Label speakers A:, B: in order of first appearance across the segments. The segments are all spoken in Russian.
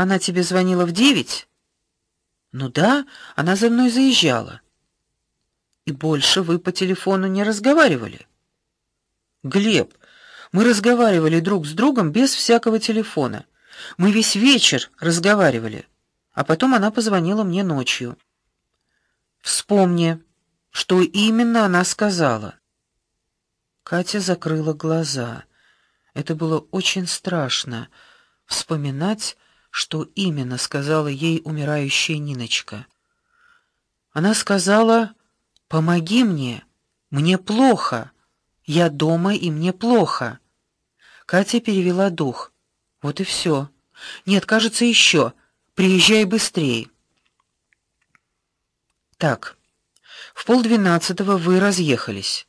A: Она тебе звонила в девять? Ну да, она за мной заезжала. И больше вы по телефону не разговаривали? Глеб, мы разговаривали друг с другом без всякого телефона. Мы весь вечер разговаривали, а потом она позвонила мне ночью. Вспомни, что именно она сказала. Катя закрыла глаза. Это было очень страшно вспоминать, что именно сказала ей умирающая Ниночка. Она сказала: "Помоги мне, мне плохо. Я дома и мне плохо". Катя перевела дух. Вот и все. Нет, кажется, еще. Приезжай быстрее. Так. В полдвенадцатого вы разъехались.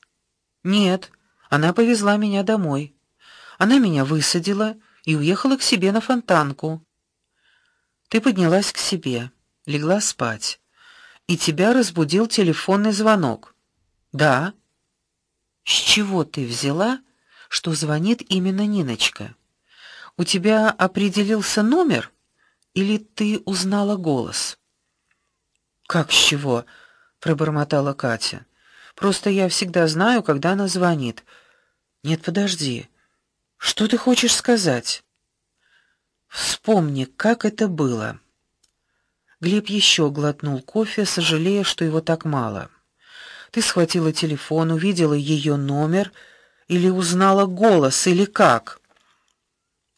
A: Нет, она повезла меня домой. Она меня высадила и уехала к себе на Фонтанку. Ты поднялась к себе, легла спать, и тебя разбудил телефонный звонок. Да. С чего ты взяла, что звонит именно Ниночка? У тебя определился номер или ты узнала голос? Как с чего? пробормотала Катя. Просто я всегда знаю, когда она звонит. Нет, подожди. Что ты хочешь сказать? Вспомни, как это было. Глеб еще глотнул кофе, сожалея, что его так мало. Ты схватила телефон, увидела ее номер или узнала голос или как?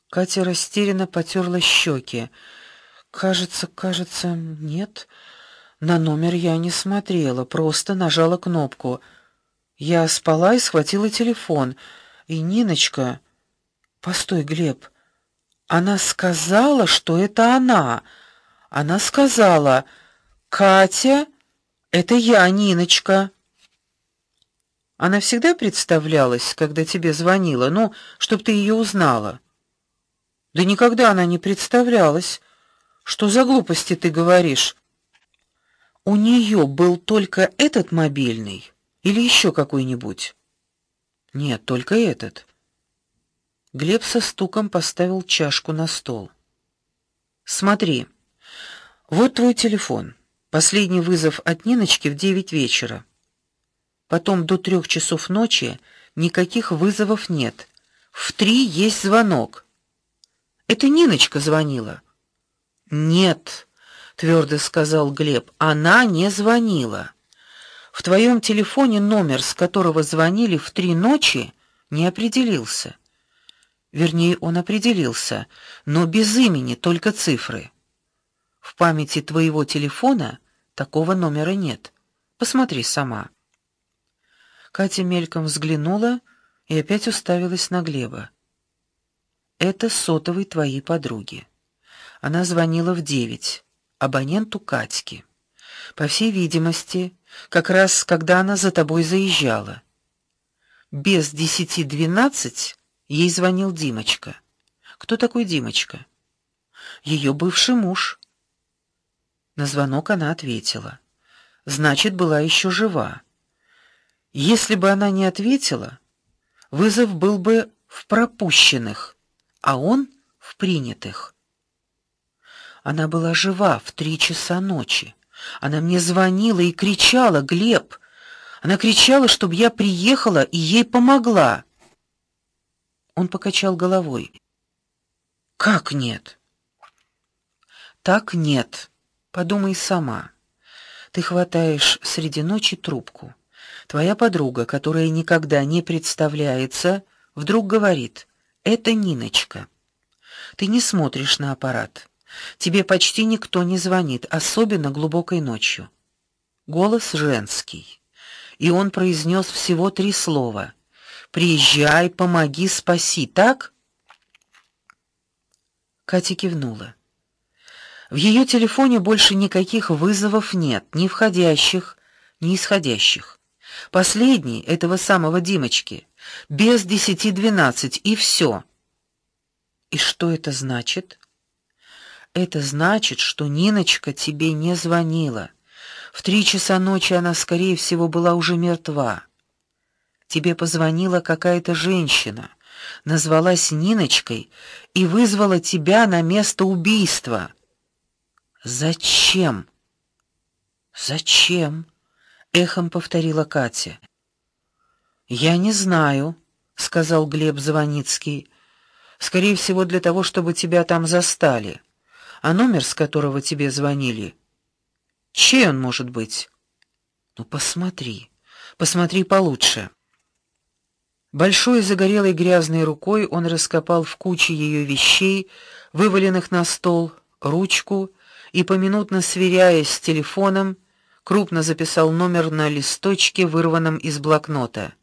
A: Катя растерянно потёрла щеки. Кажется, кажется, нет. На номер я не смотрела, просто нажала кнопку. Я спала и схватила телефон. И Ниночка, постой, Глеб. Она сказала, что это она. Она сказала: "Катя, это я, Ниночка". Она всегда представлялась, когда тебе звонила, ну, чтобы ты ее узнала. Да никогда она не представлялась. Что за глупости ты говоришь? У нее был только этот мобильный или еще какой-нибудь? Нет, только этот. Глеб со стуком поставил чашку на стол. Смотри. Вот твой телефон. Последний вызов от Ниночки в девять вечера. Потом до трех часов ночи никаких вызовов нет. В три есть звонок. Это Ниночка звонила. Нет, твердо сказал Глеб. Она не звонила. В твоем телефоне номер, с которого звонили в три ночи, не определился. Вернее, он определился, но без имени, только цифры. В памяти твоего телефона такого номера нет. Посмотри сама. Катя мельком взглянула и опять уставилась на Глеба. Это сотовый твоей подруги. Она звонила в девять абоненту Катьки. По всей видимости, как раз когда она за тобой заезжала. Без десяти двенадцать ей звонил Димочка. Кто такой Димочка? Ее бывший муж. На звонок она ответила. Значит, была еще жива. Если бы она не ответила, вызов был бы в пропущенных а он в принятых. Она была жива в три часа ночи. Она мне звонила и кричала: "Глеб!" Она кричала, чтобы я приехала и ей помогла. Он покачал головой. Как нет? Так нет. Подумай сама. Ты хватаешь среди ночи трубку. Твоя подруга, которая никогда не представляется, вдруг говорит: это Ниночка. Ты не смотришь на аппарат. Тебе почти никто не звонит, особенно глубокой ночью. Голос женский. И он произнес всего три слова: "Приезжай, помоги, спаси", так? Катя кивнула. В ее телефоне больше никаких вызовов нет, ни входящих, ни исходящих. Последний этого самого Димочки без десяти двенадцать и все. И что это значит? Это значит, что Ниночка тебе не звонила. В три часа ночи она, скорее всего, была уже мертва. Тебе позвонила какая-то женщина, назвалась Ниночкой и вызвала тебя на место убийства. Зачем? Зачем? эхом повторила Катя. Я не знаю, сказал Глеб Звоницкий. Скорее всего, для того, чтобы тебя там застали. А номер, с которого тебе звонили, чей он может быть? Ну посмотри. Посмотри получше. Большой загорелой грязной рукой он раскопал в куче ее вещей, вываленных на стол, ручку и поминутно сверяясь с телефоном, крупно записал номер на листочке, вырванном из блокнота.